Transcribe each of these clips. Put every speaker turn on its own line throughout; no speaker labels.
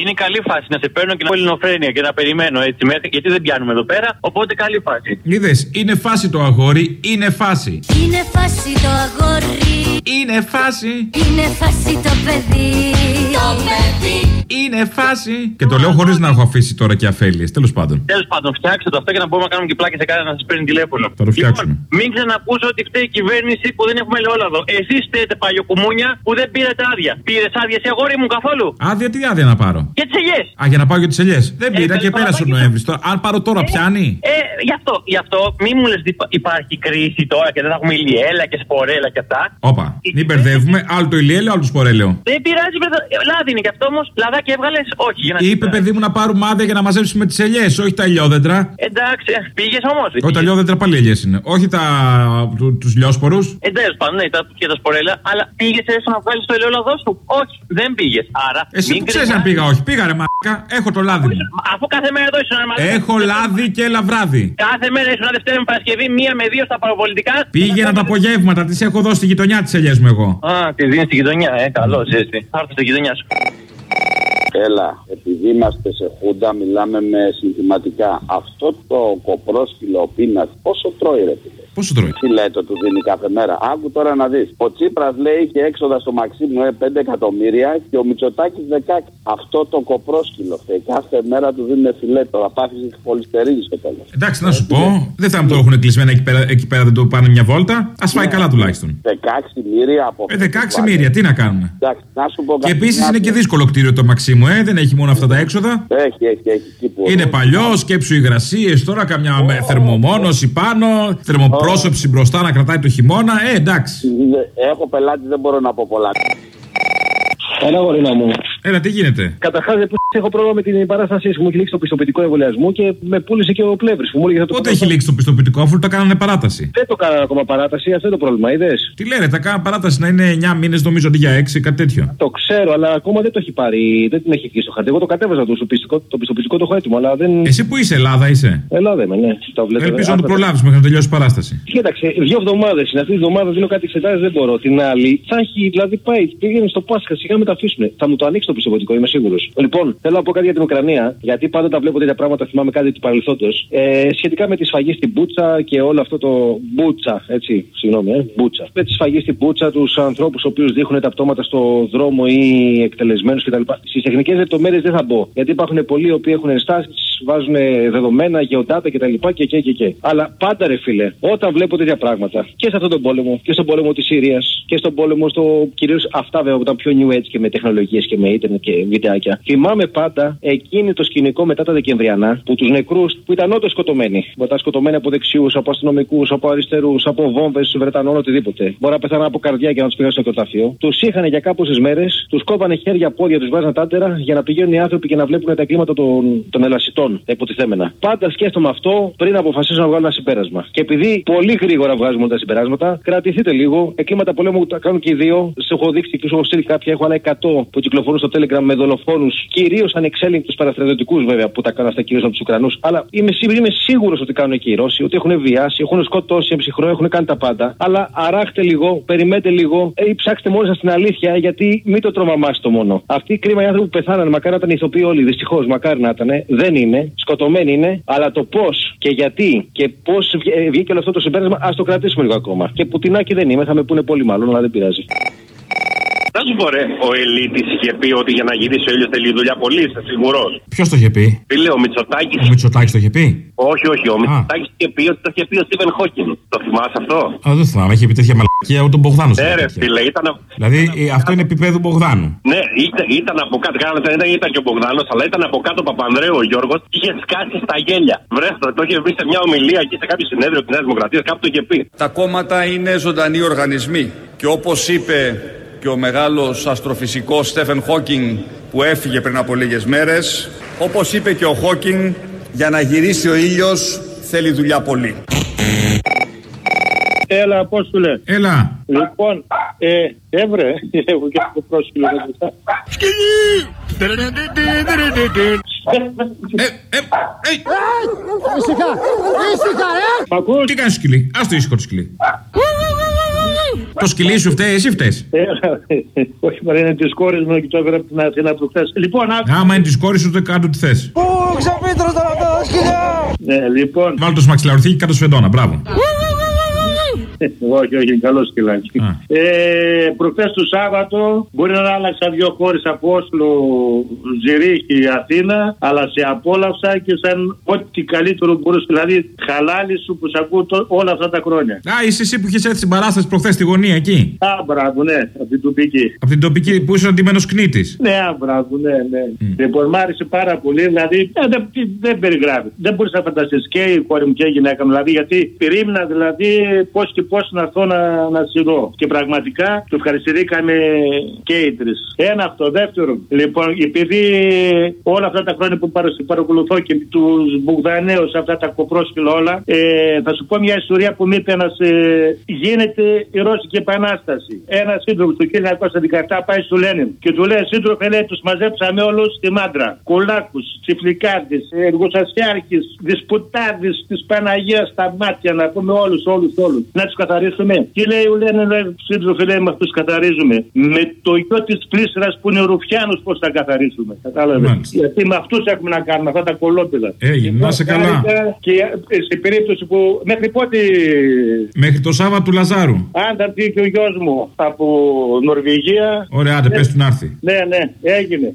Είναι καλή φάση να σε παίρνω και να πω ελληνοφρένεια και να περιμένω έτσι μέχρι γιατί δεν πιάνουμε εδώ πέρα. Οπότε καλή φάση.
Είδες, είναι φάση το αγόρι, είναι φάση.
Είναι φάση το αγόρι.
Είναι φάση.
Είναι φάση το παιδί. Το παιδί.
Είναι φάση. Και το λέω χωρίς να έχω αφήσει τώρα και αφέλειες. Τέλος πάντων.
Τέλος πάντων, φτιάξτε το αυτό και να μπορούμε να κάνουμε και πλάκε σε κάθε να σας παίρνει τηλέφωνο.
Θα το φτιάξουμε.
Λοιπόν, μην ξανακούσω ότι φταίει η κυβέρνηση που δεν έχουμε ελαιόλαδο. Εσείς φταίτε παλιοκουμούνια που δεν πήρατε άδεια. Πήρες άδεια σε αγόρι μου καθόλου;
Άδεια, τι άδεια να πάρω;
Και τις ελιές.
Α, για να πάω για τις ελιές. Δεν πήρα
Ε,
και
θα
πέρασε ο
πάω
Νοέμβρης. Αν πάρω τώρα, πιάνει;
Ε, γι' αυτό, γι' αυτό μην μου λες υπάρχει κρίση τώρα και δεν θα έχουμε ηλιέλα και σπορέλα και αυτά.
Όπα, μην μπερδεύουμε. Άλλο το ηλιέλαιο, άλλο το σπορέλαιο.
Δεν πειράζει, παιδε... ε, λάδι είναι και αυτό όμως. Λαδάκι έβγαλες, όχι. Για να
Είπε παιδί μου να πάρουμε άδεια για να μαζέψουμε τις ελιές, όχι τα ηλιόδεντρα.
Εντάξει, πήγες όμως.
Όχι τα ηλιόδεντρα πάλι ελιές είναι. Όχι τα... του λιόσπορους.
Εντέλο πάντων, ναι, τα και τα σπορέλα, αλλά πήγες έστω να βγάλεις το ελαιόλαδός σου; Όχι, δεν πήγες. Άρα.
Εσύ
μην
που ξέρεις
κρυβάς.
αν πήγα, όχι. Πήγα ρε μαλάκα. Έχω το λάδι μου.
Αφού κάθε μέρα εδώ ήσουν ένα
Έχω λάδι και λαβράδι.
Κάθε μέρα ήσουν Δευτέρα με Παρασκευή, μία με δύο στα παραπολιτικά.
Πήγαινα τα απογεύματα, τις έχω δώσει στη γειτονιά τη ελιές μου εγώ.
Α, τη δίνεις στη γειτονιά, ε, καλό, έτσι. Θα έρθει στη γειτονιά σου.
Έλα, επειδή είμαστε σε χούντα, μιλάμε με συνθηματικά. Αυτό το κοπρόσκυλο πείνας πόσο τρώει, ρε φίλε.
Πόσο τρώει;
Τι λέει το του δίνει κάθε μέρα; Άκου τώρα να δεις. Ο Τσίπρας λέει είχε έξοδα στο Μαξίμου ε, 5 εκατομμύρια και ο Μητσοτάκης 16. Αυτό το κοπρόσκυλο θε. Κάθε μέρα του δίνουν φιλέτο. Θα πάθεις χολυστερίνη στο τέλος.
Εντάξει, να σου πω, δεν θα μου το έχουν κλεισμένα εκεί πέρα, εκεί πέρα δεν το πάνε μια βόλτα. Α φάει καλά τουλάχιστον.
16 μύρια από
Ε, 16 μύρια, τι να κάνουμε.
Εντάξει, να σου πω
Και
κάτι.
επίσης είναι και δύσκολο κτίριο το Μαξίμου, ε, δεν έχει μόνο αυτά τα έξοδα.
Έχει, έχει, έχει. Εκεί που
Είναι παλιό, σκέψου υγρασίες τώρα, καμιά με θερμομόνωση πάνω, θερμοπρόσωψη μπροστά να κρατάει το χειμώνα. Ε, εντάξει.
Έχω πελάτη, δεν μπορώ να πω πολλά.
Ένα γορίνα μου.
Έλα, τι γίνεται;
Καταρχάς, έχω πρόβλημα με την παράστασή σου. Μου έχει λήξει το πιστοποιητικό εμβολιασμού και με πούλησε και ο πλεύρης που μου έλεγε θα το
Πότε
κάνω.
έχει λήξει το πιστοποιητικό, αφού το κάνανε παράταση;
Δεν το κάνανε ακόμα παράταση, αυτό είναι το πρόβλημα, είδες;
Τι λένε, τα κάνανε παράταση να είναι 9 μήνες, νομίζω αντί για 6, κάτι τέτοιο;
Το ξέρω, αλλά ακόμα δεν το έχει πάρει, δεν την έχει εκεί στο χαρτί. Εγώ το κατέβαζα το πιστοποιητικό, το πιστοποιητικό το έχω έτοιμο, αλλά δεν.
Εσύ που είσαι, Ελλάδα είσαι;
Ελλάδα είμαι, ναι. Το βλέπω,
Ελπίζω να το
Άστα.
προλάβεις μέχρι να τελειώσει η παράσταση.
Κοίταξε, δύο εβδομάδες είναι. Αυτή τη εβδομάδα δίνω κάτι εξετάσεις, δεν μπορώ. Την άλλη θα έχει, δηλαδή πάει, πήγαινε στο Πάσχα, σιγά με τα αφήσουν. Θα μου το ανοίξει το πιστοποιητικό, είμαι σίγουρος. Λοιπόν, θέλω να πω κάτι για την Ουκρανία, γιατί πάντα τα βλέπω τέτοια πράγματα, θυμάμαι κάτι του παρελθόντος. Ε, σχετικά με τη σφαγή στην Μπούτσα και όλο αυτό το. Μπούτσα, έτσι, συγγνώμη, ε, Μπούτσα. Με τη σφαγή στην Μπούτσα, τους ανθρώπους οι οποίους δείχνουν τα πτώματα στο δρόμο ή εκτελεσμένους κτλ. Στις τεχνικές λεπτομέρειες δεν θα μπω, γιατί υπάρχουν πολλοί οι οποίοι έχουν ενστάσεις, βάζουν δεδομένα, γεωτάτα κτλ. Και, και, και, και. Αλλά πάντα ρε φίλε, όταν βλέπω τέτοια πράγματα και σε αυτόν τον πόλεμο και στον πόλεμο της Συρίας και στον πόλεμο στο κυρίως αυτά βέβαια που ήταν πιο new age και με τεχνολογίες και με ίντερνετ και βιντεάκια. Θυμάμαι πάντα εκείνη το σκηνικό μετά τα Δεκεμβριανά που τους νεκρούς που ήταν όντως σκοτωμένοι. Που ήταν σκοτωμένοι από δεξιούς, από αστυνομικούς, από αριστερούς, από βόμβες, Βρετανών, οτιδήποτε. Μπορεί να πεθάναν από καρδιά και να τους πήγαν στο κροταφείο. Τους είχαν για κάποιε μέρες, τους κόβανε χέρια, πόδια, τους βάζαν τάντερα για να πηγαίνουν οι άνθρωποι και να βλέπουν τα κλίματα των, των ελασιτών, τα υποτιθέμενα. Πάντα σκέφτομαι αυτό πριν αποφασίσω να βγάλω ένα συμπέρασμα. Και επειδή πολύ γρήγορα βγάζουμε τα συμπεράσματα, κρατηθείτε λίγο. Εγκλήματα πολέμου τα κάνουν και οι δύο. Σε έχω δείξει και σου έχω στείλει κάποια. Έχω άλλα 100 που κυκλοφορούν στο Telegram με δολοφόνους, κυρίως ανεξέλεγκτους παραστρατιωτικούς βέβαια που τα κάνουν αυτά κυρίως από τους Ουκρανούς. Αλλά είμαι, σίγουρο- είμαι σίγουρος ότι κάνουν και οι Ρώσοι, ότι έχουν βιάσει, έχουν σκοτώσει εμψυχρό, έχουν κάνει τα πάντα. Αλλά αράχτε λίγο, περιμένετε λίγο ε, ή ψάξτε μόνοι σας την αλήθεια, γιατί μην το τρομαμάστε μόνο. Αυτοί οι κρίμα οι άνθρωποι που πεθάνανε, μακάρι να ήταν ηθοποιοί όλοι, δυστυχώς, μακάρι να ήταν. Δεν είναι, σκοτωμένοι είναι, αλλά το πώς και γιατί και πώς βγήκε όλο αυτό το συμπέρασμα, ας το κρατήσουμε λίγο ακόμα. Και πουτινάκι δεν είμαι, θα με πούνε πολύ μάλλον, αλλά δεν πειράζει.
Να σου πω ρε, ο Ελίτης είχε πει ότι για να γυρίσει ο ήλιος θέλει δουλειά πολύ, είσαι σίγουρος;
Ποιος το είχε πει,
Φίλε, ο Μητσοτάκης.
Ο Μητσοτάκης το είχε πει;
Όχι, όχι, ο Μητσοτάκης είχε πει ότι το είχε πει ο Στίβεν Χόκκιν. Το θυμάσαι αυτό;
Α, δεν θυμάμαι, είχε πει τέτοια μαλακία ούτε ο Μπογδάνος.
Ναι, ρε, φίλε, ήταν.
Δηλαδή ε, αυτό είναι επίπεδο Μπογδάνου.
Ναι, ήταν, ήταν από κάτω. Κάνατε, ήταν, ήταν και ο Μπογδάνος, αλλά ήταν από κάτω ο Παπανδρέου ο Γιώργος και είχε σκάσει στα γέλια. Βρέστο, το είχε βρει σε μια ομιλία εκεί σε κάποιο συνέδριο της Νέας Δημοκρατίας, κάπου το είχε πει.
Τα κόμματα είναι ζωντανοί οργανισμοί και όπως είπε και ο μεγάλος αστροφυσικός Στέφεν Χόκινγκ που έφυγε πριν από λίγες μέρες, όπως είπε και ο Χόκινγκ, για να γυρίσει ο ήλιος θέλει δουλειά πολύ.
Έλα, πώς σου λέει.
Έλα.
Λοιπόν, ε, έβρε, έχω και αυτό πρόσφυλο μετά.
Ήσυχα, ήσυχα, ε! Τι κάνεις σκυλί, ας το ήσυχο το σκυλί. Το σκυλί σου φταίει, εσύ φταίεις.
Ε, Όχι, μα είναι της κόρης μου και το έφερα από την Αθήνα προχθέ. Λοιπόν, άκου.
Άμα είναι της κόρης σου, τότε κάτω τι θες.
Ναι, λοιπόν.
Βάλω το σμαξιλαρωθήκη κάτω σφεντόνα, μπράβο.
Όχι, όχι, καλό σκυλάκι.
Α.
Ε, Προχθές το Σάββατο μπορεί να άλλαξα δύο χώρες από Όσλο, Ζηρίχη, Αθήνα, αλλά σε απόλαυσα και σαν ό,τι καλύτερο μπορούσε. Δηλαδή, χαλάλι σου που σε ακούω τό- όλα αυτά τα χρόνια.
Α, είσαι εσύ που είχες έρθει στην παράσταση προχθές στη γωνία εκεί.
Α, μπράβο, ναι, από την τοπική.
Από την τοπική που είσαι αντιμένο κνήτης.
Ναι, α, μπράβο, ναι, ναι. Λοιπόν, μ' άρεσε πάρα πολύ. Δηλαδή, ε, δεν, δεν περιγράφει. Δεν μπορείς να φανταστείς και η κόρη μου και η γυναίκα μου. Δηλαδή, γιατί περίμενα δηλαδή πώς και πώ να έρθω να, να σειρώ. Και πραγματικά του ευχαριστηθήκαμε και οι τρεις. Ένα αυτό. Δεύτερο, λοιπόν, επειδή όλα αυτά τα χρόνια που παρα- παρακολουθώ και τους Μπογδανέους, αυτά τα κοπρόσκυλα όλα, ε, θα σου πω μια ιστορία που μου είπε ένας. Ε, γίνεται η Ρώσικη Επανάσταση. Ένα σύντροφος του 1917 πάει στο Λένιν και του λέει: Σύντροφε, λέει, τους μαζέψαμε όλους στη μάντρα. Κολάκους, τσιφλικάδε, εργοσασιάρχε, δυσπουτάδε της Παναγίας στα μάτια, να πούμε όλους, όλους, όλους. Να τους καθαρίσουμε. Και λέει ο Λένιν, λέει, σύντροφε, λέει, με αυτούς καθαρίζουμε. Με το γιο της πλήσρας που είναι ο Ρουφιάνος, πώς θα καθαρίσουμε. Κατάλαβες.
Μάλιστα.
Γιατί με αυτούς έχουμε να κάνουμε, αυτά τα κολόπεδα.
Έγινε, να είσαι καλά.
Και ε, σε περίπτωση που μέχρι πότε
Μέχρι το Σάββατο του Λαζάρου.
αν θα έρθει και ο γιος μου από Νορβηγία.
Ωραία, άντε, πες του να έρθει.
Ναι, ναι, έγινε.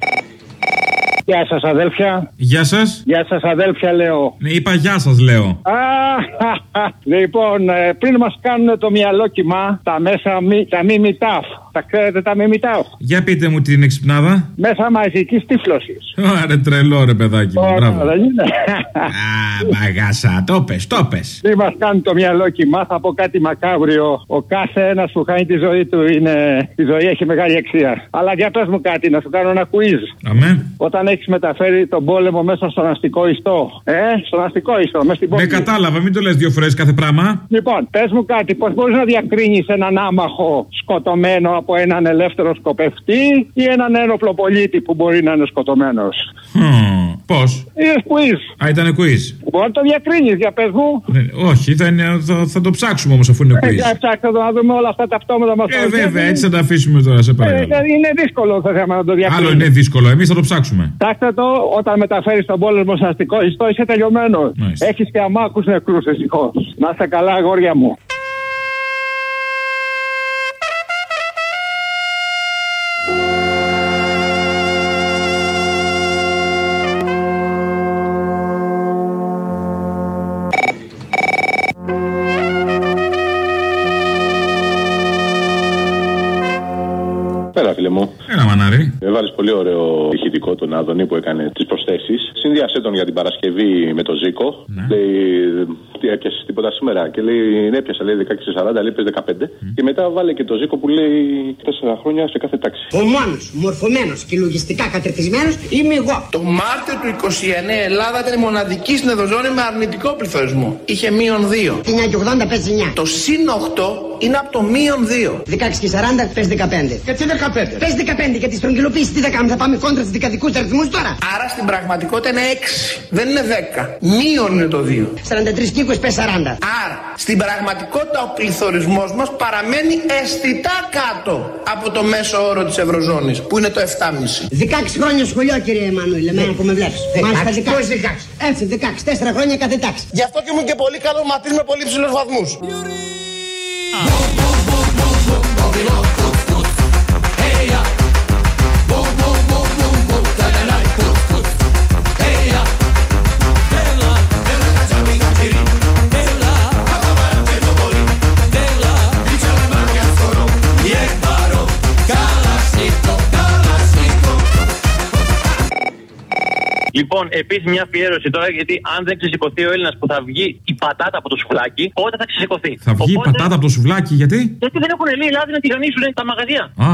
Γεια σας, αδέλφια.
Γεια σας.
Γεια σας, αδέλφια, λέω.
Ναι, είπα γεια σας, λέω.
Α, λοιπόν, ε, πριν μας κάνουν το μυαλό κοιμά, τα μέσα μη, τα μη μητάφ. Τα ξέρετε τα μη μητάφ;
Για πείτε μου την εξυπνάδα.
Μέσα μαζικής τύφλωση.
Ωραία, τρελό ρε παιδάκι μου. Μπράβο.
δεν είναι.
Α, μπαγάσα, το πες, το πες.
Πριν μας κάνουν το μυαλό κοιμά, θα πω κάτι μακάβριο. Ο κάθε ένας που χάνει τη ζωή του είναι. Η ζωή έχει μεγάλη αξία. Αλλά για πες μου κάτι, να σου κάνω ένα quiz.
Αμέ.
Όταν έχει μεταφέρει τον πόλεμο μέσα στον αστικό ιστό. Ε, στον αστικό ιστό, μέσα στην
Ναι,
πόλη.
κατάλαβα, μην το λες δύο φορές κάθε πράγμα.
Λοιπόν, πες μου κάτι, πώς μπορείς να διακρίνεις έναν άμαχο σκοτωμένο από έναν ελεύθερο σκοπευτή ή έναν ένοπλο πολίτη που μπορεί να είναι σκοτωμένος;
Πώς;
Είναι quiz.
Α, ήταν quiz.
Μπορεί να το διακρίνεις, για πες μου.
Ναι, όχι, θα, είναι- θα, θα το ψάξουμε όμως αφού είναι
Ε,
quiz.
για ψάξτε το να δούμε όλα αυτά τα πτώματα μας.
Ε, βέβαια, έτσι θα τα αφήσουμε τώρα, σε παρακαλώ.
είναι δύσκολο το θέμα να το διακρίνει.
Άλλο είναι δύσκολο, εμείς θα το ψάξουμε.
Ψάξτε το όταν μεταφέρεις τον πόλεμο στο αστικό ιστό, είσαι τελειωμένος.
Μάλιστα.
Έχεις και αμάκους νεκρούς, ευτυχώς. Να είστε καλά, αγόρια μου.
Τον Άδωνη που έκανε τις προσθέσεις. Συνδυασέ τον για την Παρασκευή με το Ζήκο. Λέει, τι έπιασες τίποτα σήμερα. Και λέει, ναι, έπιασα, λέει 16-40, λέει, πες 15. Και μετά βάλε και το Ζήκο που λέει 4 χρόνια σε κάθε τάξη.
Ο μόνος μορφωμένος και λογιστικά κατερτισμένος είμαι εγώ.
Το Μάρτιο του 29 η Ελλάδα ήταν η μοναδική στην Ευρωζώνη με αρνητικό πληθωρισμό. Είχε μείον 2.
9 και 80 πες 9.
Το συν 8 είναι από το μείον 2.
16 και 40 πες 15.
Γιατί 15.
Πες 15 γιατί στρογγυλοποίηση τι θα κάνουμε, θα πάμε κόντρα στους δικαδικούς αριθμούς τώρα.
Άρα στην πραγματικότητα είναι 6. Δεν είναι 10. Μείον είναι το 2.
43 και 20 πες 40.
Άρα στην πραγματικότητα ο πληθωρισμός μας παραμένει αισθητά κάτω από το μέσο όρο της Ευρωζώνης που είναι το 7,5.
16 χρόνια σχολείο κύριε Εμμανουήλ, εμένα που με βλέπεις. Μάλιστα 16. Πώς 16. Έτσι 16, 4 χρόνια κάθε τάξη.
Γι' αυτό και ήμουν και πολύ καλό μαθής με πολύ ψηλούς βαθμούς. Babylon.
Λοιπόν, επίσης μια αφιέρωση τώρα, γιατί αν δεν ξεσηκωθεί ο Έλληνας που θα βγει η πατάτα από το σουβλάκι, πότε θα ξεσηκωθεί;
Θα βγει η
Οπότε-
πατάτα από το σουβλάκι, γιατί;
Γιατί δεν έχουν λύει λάδι να τηγανίσουν τα μαγαζιά.
Α,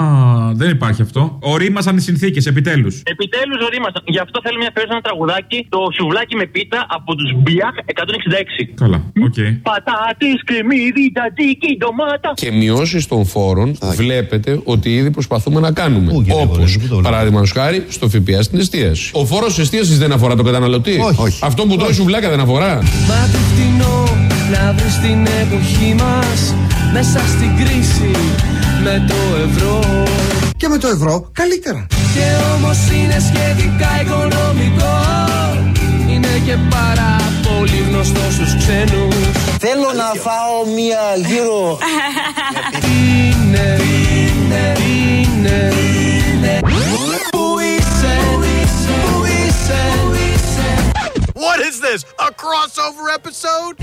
δεν υπάρχει αυτό. Ωρίμασαν οι συνθήκες, επιτέλους.
Επιτέλους ωρίμασαν. Γι' αυτό θέλουμε μια αφιέρωση ένα τραγουδάκι, το σουβλάκι με πίτα από τους Μπιάχ 166.
Καλά, οκ.
Πατάτες, κρεμμύδι, τζατζίκι, ντομάτα.
και μειώσεις των φόρων βλέπετε ότι ήδη προσπαθούμε να κάνουμε. Όπως παράδειγμα χάρη στο ΦΠΑ στην εστίαση. Ο φόρος εστίασης δεν αφορά τον καταναλωτή;
Όχι.
Αυτό που τρώει σουβλάκα δεν αφορά;
Μα τι φτηνό να βρεις την εποχή μας Μέσα στην κρίση με το ευρώ.
Και με το ευρώ καλύτερα.
Και όμως είναι σχετικά οικονομικό. Είναι και πάρα πολύ γνωστό στους ξένους.
Θέλω να φάω μία γύρω.
Είναι, είναι, είναι,
crossover episode?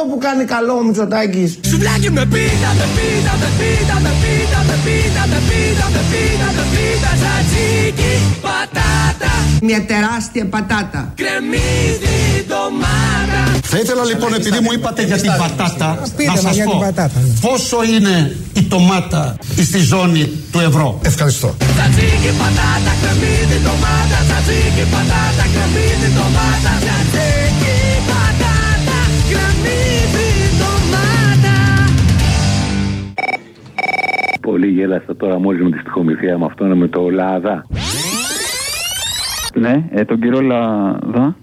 Αυτό που κάνει καλό ο Μητσοτάκης.
Σουβλάκι με πίτα, με πίτα, με πίτα, με πίτα, με πίτα, με πίτα, με πίτα, με πίτα, τζατζίκι, πατάτα,
Μια τεράστια πατάτα.
κρεμμύδι, ντομάτα.
Θα ήθελα λοιπόν, επειδή μου είπατε για την πατάτα,
Πείτε
να
μας
σας
για
πω
την πατάτα, ναι.
πόσο είναι η ντομάτα στη ζώνη του ευρώ. Ευχαριστώ.
Τζατζίκι, πατάτα, κρεμμύδι, ντομάτα, τζατζίκι, πατάτα, κρεμμύδι, ντομάτα, τζατζίκι,
Πολύ γέλασα τώρα μόλις με τη στοιχομηθεία με αυτόν με το Λάδα.
Ναι, ε, τον κύριο Λαδά.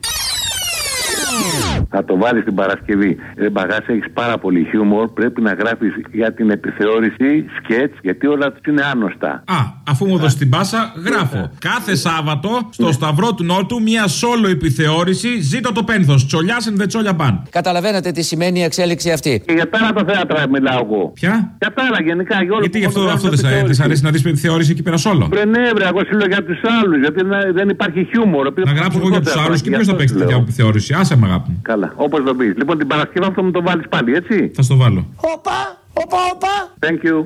Θα το βάλεις την Παρασκευή. Ρε μπαγάς έχεις πάρα πολύ χιούμορ. Πρέπει να γράφεις για την επιθεώρηση σκέτς, γιατί όλα τους είναι άνοστα.
Α, αφού μου δώσεις την πάσα, γράφω. Κάθε Σάββατο στο Σταυρό του Νότου μια σόλο επιθεώρηση. Ζήτω το πένθος. Τσολιάς and the τσόλια μπαν.
Καταλαβαίνετε τι σημαίνει η εξέλιξη αυτή.
Και για τα άλλα τα θέατρα μιλάω εγώ.
Ποια;
Για τα άλλα γενικά. Για όλο
Γιατί
που
γι' αυτό,
μόνο
αυτό
γράφουν
δεν σ' αρέσει,
επιθεώρηση.
της αρέσει να δεις επιθεώρηση εκεί πέρα σόλο.
Βρε ναι, βρε, εγώ σου λέω για τους άλλους. Γιατί να- δεν υπάρχει χιούμορ.
Να γράψω εγώ για τους άλλους και ποιος θα παίξει τέτοια επιθεώρηση. Άσε με αγάπη μου.
Καλά, όπως το πει. Λοιπόν, την Παρασκευή αυτό μου το βάλεις πάλι, έτσι;
Θα στο βάλω.
Όπα, όπα, όπα.
Thank you.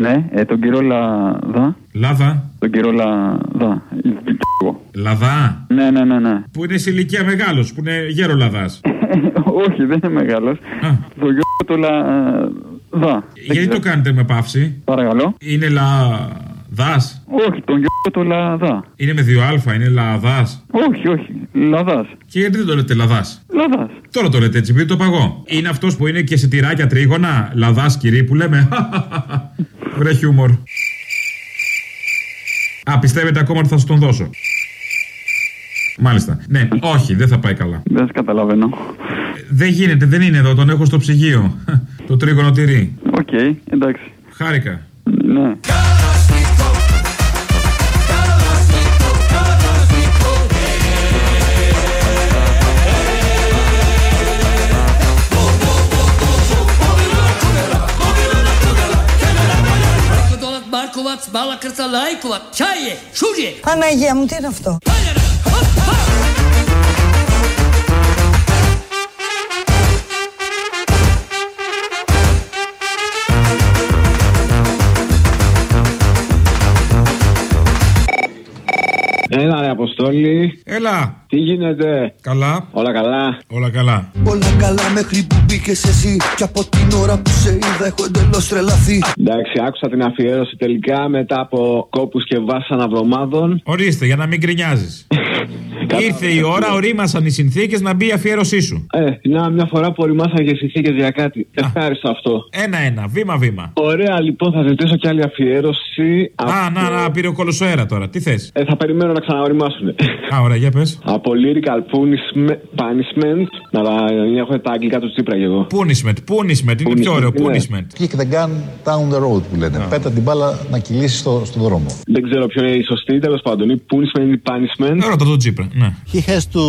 Ναι, ε, τον κύριο Λαδά.
Λάδα.
Τον κύριο Λαδά.
Λαδά.
Ναι, ναι, ναι, ναι.
Που είναι σε ηλικία μεγάλος, που είναι γέρο λαδάς.
Όχι, δεν είναι μεγάλος. Το γιο του Λαδά.
Γιατί το κάνετε με παύση.
Παρακαλώ.
Είναι λαδά.
Όχι, τον γιο του Λαδά.
Είναι με δύο αλφα, είναι λαδάς.
Όχι, όχι. Λαδάς.
Και γιατί δεν το λέτε λαδάς;
Λαδάς.
Τώρα το λέτε έτσι, επειδή το παγώ. Είναι αυτός που είναι και σε τυράκια τρίγωνα. Λαδάς κυρί που λέμε. Βρε χιούμορ. Α, πιστεύετε ακόμα ότι θα σας τον δώσω; Μάλιστα. Ναι, όχι, δεν θα πάει καλά.
Δεν σε καταλαβαίνω.
Δεν γίνεται, δεν είναι εδώ, τον έχω στο ψυγείο. το τρίγωνο τυρί.
Οκ, εντάξει.
Χάρηκα.
Ναι.
Μάρκοβατ, μπάλα κρτσαλάικοβατ, τσάιε, σούγε.
Παναγία μου, τι είναι αυτό.
Έλα ρε Αποστόλη.
Έλα.
Τι γίνεται;
Καλά.
Όλα καλά.
Όλα καλά.
Όλα καλά μέχρι που μπήκες εσύ. Και από την ώρα που σε είδα έχω εντελώς τρελαθεί.
Εντάξει, άκουσα την αφιέρωση τελικά μετά από κόπους και βάσανα εβδομάδων.
Ορίστε, για να μην γκρινιάζεις. Ήρθε η ώρα, ορίμασαν οι συνθήκες να μπει η αφιέρωσή σου.
Ε, να μια φορά που οριμάσαν και συνθήκες για κάτι. Ευχάριστο αυτό.
Ένα-ένα, βήμα-βήμα.
Ωραία, λοιπόν, θα ζητήσω και άλλη αφιέρωση.
Α, να, να, πήρε ο κολοσσό αέρα τώρα. Τι θες;
Ε, θα περιμένω να ξαναοριμάσουν.
Α, ωραία, για πες.
Από lyrical punishment. Να τα έχω τα αγγλικά του Τσίπρα και εγώ.
Punishment, punishment, είναι πιο ωραίο. Punishment.
Kick the gun down the road που λένε. Πέτα την μπάλα να κυλήσει στον δρόμο.
Δεν ξέρω ποιο είναι η σωστή, τέλο πάντων. Η punishment ή punishment.
Ρώτα τον Τσίπρα, ναι.
He has to.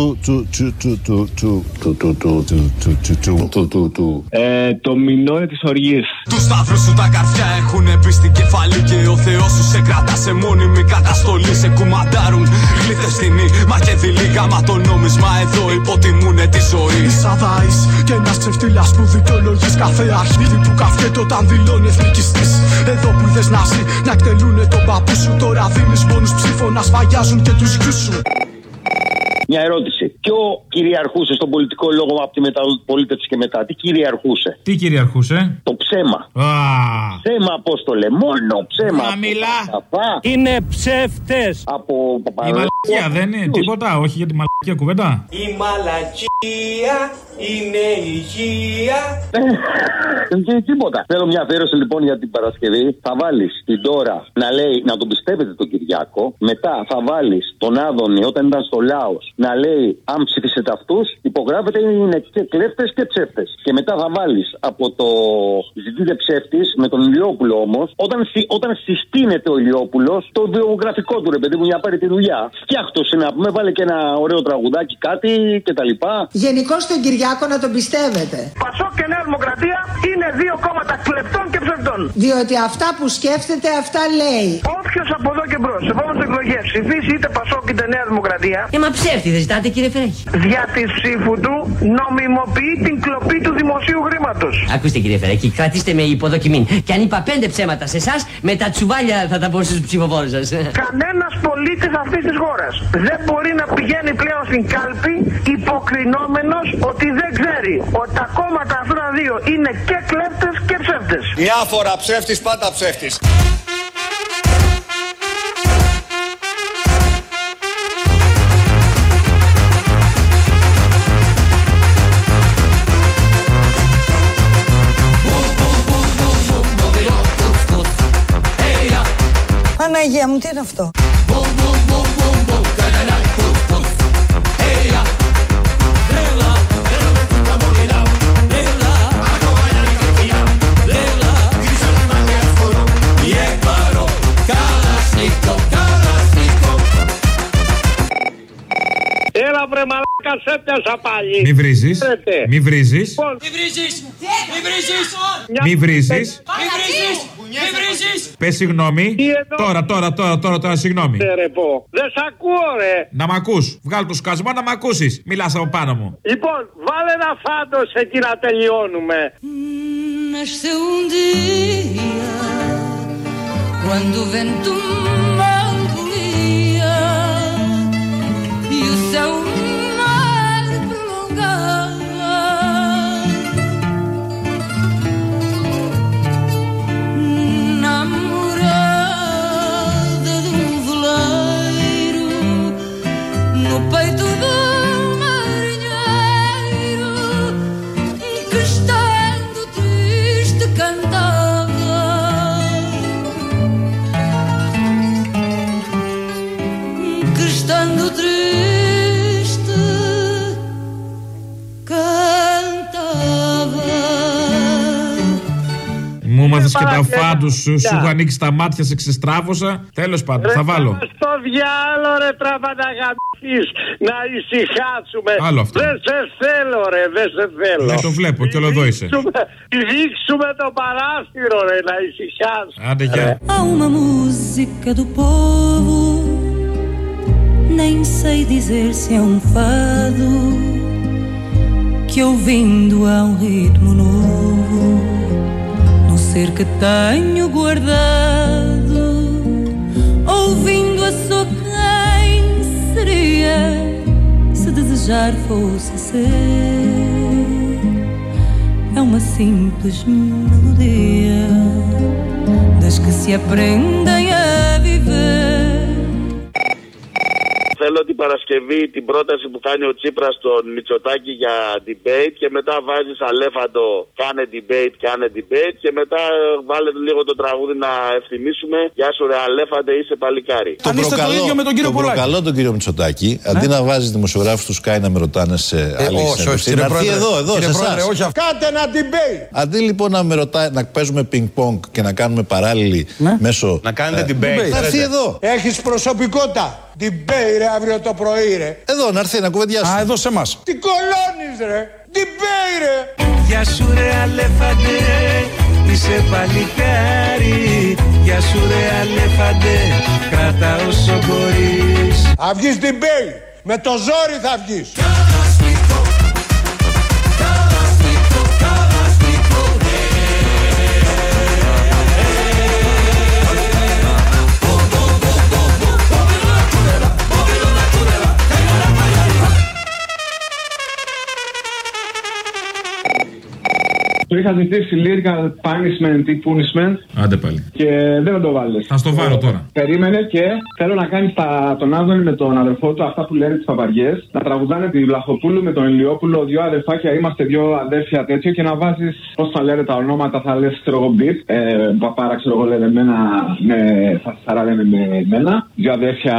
Το μηνόρε τη οργή.
Του σταύρου σου τα καρφιά έχουν μπει στην κεφαλή και ο Θεό σου σε κρατά σε μόνιμη καταστολή. Σε κουμαντάρουν γλύτε στην μα και δηλήκα γάμα το νόμισμα Εδώ υποτιμούνε τη ζωή
Σαδάη και ένας ξεφτύλα που δικαιολογείς κάθε αρχίδι που καυκέται όταν δηλώνεις εθνικιστή. Εδώ που είδε να ζει, να εκτελούνε τον παππού σου. Τώρα δίνεις μόνου ψήφο να σφαγιάζουν και τους γιους σου.
Μια ερώτηση. Ποιο κυριαρχούσε στον πολιτικό λόγο από τη μεταπολίτευση και μετά, τι κυριαρχούσε;
Τι κυριαρχούσε;
Το ψέμα.
Α,
Ψέμα, απόστολε. Μόνο ψέμα.
Να μιλά.
Είναι ψεύτες. Από
η μαλακία δεν είναι τίποτα, όχι για τη μαλακία κουβέντα.
Η μαλακία είναι υγεία
Ε, τίποτα. Θέλω μια αφιέρωση λοιπόν για την Παρασκευή. Θα βάλεις την τώρα να λέει να τον πιστεύετε τον Κυριάκο. Μετά θα βάλεις τον Άδωνη όταν ήταν στο Λάος να λέει αν ψηφίσετε αυτούς, υπογράφετε είναι και κλέφτες και ψεύτες. Και μετά θα βάλεις από το ζητείτε ψεύτης με τον Ηλιόπουλο όμως, όταν, συ- όταν συστήνεται ο Ηλιόπουλος, το βιογραφικό του ρε παιδί μου για να πάρει τη δουλειά. Φτιάχτωσε να πούμε, βάλε και ένα ωραίο τραγουδάκι, κάτι κτλ.
Γενικώ τον Κυριάκο να τον πιστεύετε.
Πασό και Νέα Δημοκρατία είναι δύο κόμματα κλεπτών και ψευδών.
Διότι αυτά που σκέφτεται, αυτά λέει.
Όποιος από εδώ και μπρος, σε επόμενες εκλογές ψηφίσει είτε Πασό είτε Νέα Δημοκρατία,
Ε, μα ψεύτιδε ζητάτε κύριε Φερέχη;
δια τη ψήφου του νομιμοποιεί την κλοπή του δημοσίου χρήματος.
Ακούστε κύριε Φερέχη, κρατήστε με υποδοκιμή. Και αν είπα πέντε ψέματα σε εσάς, με τα τσουβάλια θα τα πω στους ψηφοφόρους σας.
Κανένας πολίτης αυτής της χώρας δεν μπορεί να πηγαίνει πλέον στην κάλπη υποκρινόμενος ότι δεν ξέρει ότι τα κόμματα αυτά τα δύο είναι και κλέπτες και ψεύτες.
Μια φορά ψεύτης, πάντα ψεύτης.
Παναγία μου, τι είναι αυτό;
Έλα βρε μαλάκα σε πιάσα πάλι.
Μη βρίζεις.
Ξέρετε.
Μη βρίζεις.
Λοιπόν,
Μη βρίζεις! Μη βρίζεις!
Μη βρίζεις.
Μη βρίζεις! Μη βρίζεις!
Πες συγγνώμη. Τώρα, τώρα, τώρα, τώρα, τώρα, συγγνώμη.
ρε πω. Δεν σ' ακούω ρε.
Να μ' ακούς. Βγάλ το σκασμό να μ' ακούσεις. Μιλάς από πάνω μου.
Λοιπόν, βάλε ένα φάντος εκεί να τελειώνουμε.
Nasceu um dia quando o vento mal volia e o
τα
παρακαλώ.
φάντου σου, σου έχω ανοίξει τα μάτια, σε ξεστράβωσα. Τέλος πάντων, θα βάλω.
Στο διάλο ρε τραβαναγαμίς να ησυχάσουμε.
Άλλο αυτό.
Δεν σε θέλω ρε, δεν σε θέλω.
Ναι, το βλέπω και όλο εδώ είσαι.
Δείξουμε το παράθυρο ρε, να ησυχάσουμε.
Άντε, γεια.
Há uma música do povo, nem sei dizer se é um fado, que ouvindo há um ritmo novo, no ser que tenho guardado, ouvindo a sua quem seria, se desejar fosse ser. É uma simples melodia das que se aprendem a viver.
Θέλω την Παρασκευή την πρόταση που κάνει ο Τσίπρας στον Μητσοτάκη για debate και μετά βάζεις αλέφαντο κάνε debate, κάνε debate και μετά ε, βάλε λίγο το τραγούδι να ευθυμίσουμε. Γεια σου ρε αλέφαντε είσαι παλικάρι.
Τον προκαλώ, τον προκαλώ τον κύριο Μητσοτάκη, αντί να βάζει δημοσιογράφους τους Sky να με ρωτάνε σε άλλη
όχι, όχι,
συνέντευξη,
κύριε
να έρθει
Πρόεδρε,
εδώ, εδώ,
κύριε
σε
Πρόεδρε,
εσάς.
όχι αυτό.
Κάντε ένα debate. Αντί λοιπόν να με ρωτάει, να παίζουμε πινκ-πονγκ και να κάνουμε παράλληλη μέσω.
Να κάνετε
ε,
debate.
Να έρθει εδώ.
Έχεις προσωπικότητα. Debate ρε αύριο το πρωί ρε.
Εδώ να έρθει να κουβεντιάσει.
Α, εδώ σε εμάς.
Τι κολώνεις ρε. Debate ρε.
Γεια σου ρε αλέφαντε, είσαι παλικάρι Γεια σου ρε αλέφαντε, κράτα όσο μπορείς
Θα βγεις debate. Με το ζόρι θα βγεις.
Είχα ζητήσει lyrical punishment ή punishment
Άντε πάλι.
και δεν θα το βάλεις.
Θα στο βάλω τώρα.
Περίμενε και θέλω να κάνεις τον Άδωνη με τον αδερφό του αυτά που λένε τις παπαριές. Να τραγουδάνε τη Βλαχοπούλου με τον Ηλιόπουλο, δύο αδερφάκια, είμαστε δύο αδέρφια τέτοιο και να βάζεις πώς θα λένε τα ονόματα, θα λες ξέρω εγώ μπιπ. Ε, παπάρα ξέρω εγώ λένε εμένα, με, θα σαρά λένε με εμένα. Δύο αδέρφια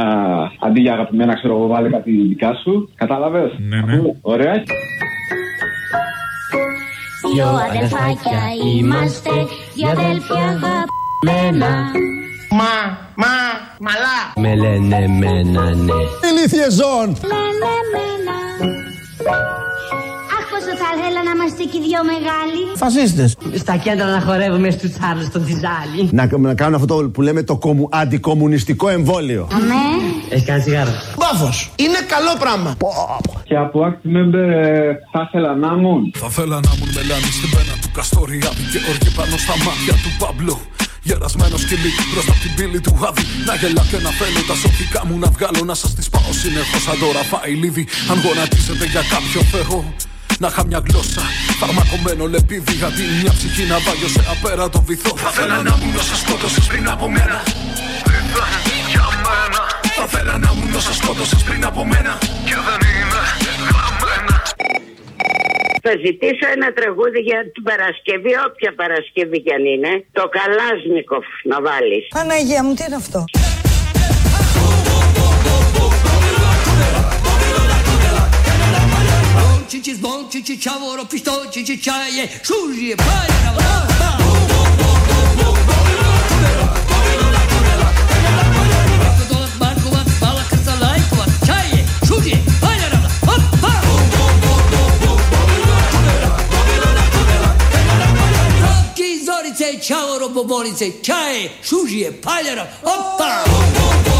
αντί για αγαπημένα ξέρω εγώ βάλε κάτι δικά σου. Κατάλαβες;
Ναι, ναι.
Ωραία.
Δυο αδελφάκια είμαστε, δυο αδέλφια αγαπημένα.
Μα, μα, μαλά.
Με λένε εμένα ναι.
Ηλίθιε ζών.
Λένε μένα. Αχ, πόσο θα ήθελα να είμαστε και οι δυο μεγάλοι;
Φασίστες.
Στα κέντρα να χορεύουμε στους Τσάρλς στον Τιζάλι.
Να, να κάνουν αυτό το που λέμε το κομμου, αντικομουνιστικό εμβόλιο.
Αμέ.
Έχει κάνει τσιγάρο.
Μπάφος. Είναι καλό πράγμα.
Και από active member ε, θα ήθελα να ήμουν.
Θα θέλα να ήμουν μελάνης στην πένα του Καστοριάδη και όργη πάνω στα μάτια του Παμπλό. Γερασμένος σκυλί μπροστά από την πύλη του Άδη. Να γελά και να θέλω τα σοφικά μου να βγάλω να σας τις πάω συνεχώς σαν το ραφάει λίδι. Αν γονατίζετε για κάποιο θεό. Να είχα μια γλώσσα φαρμακομένο λεπίδι αντί μια ψυχή να βάγιο σε απέραντο βυθό. Θα θέλα να ήμουν όσα σκότωσες πριν από μένα. Ήταν για μένα. Θα θέλα να ήμουν όσα σκότωσες πριν από μένα. Και δεν είναι γραμμένα.
Θα ζητήσω ένα τραγούδι για την Παρασκευή, όποια Παρασκευή κι αν είναι. Το Καλάσνικοφ να βάλεις.
Παναγία μου, τι είναι αυτό;
Con chichi chavo ro pisto chichi chaye Shuji pan chavo Ciao, robobonice, ciao, shuji, palera, oppa! Oh, oh, oh.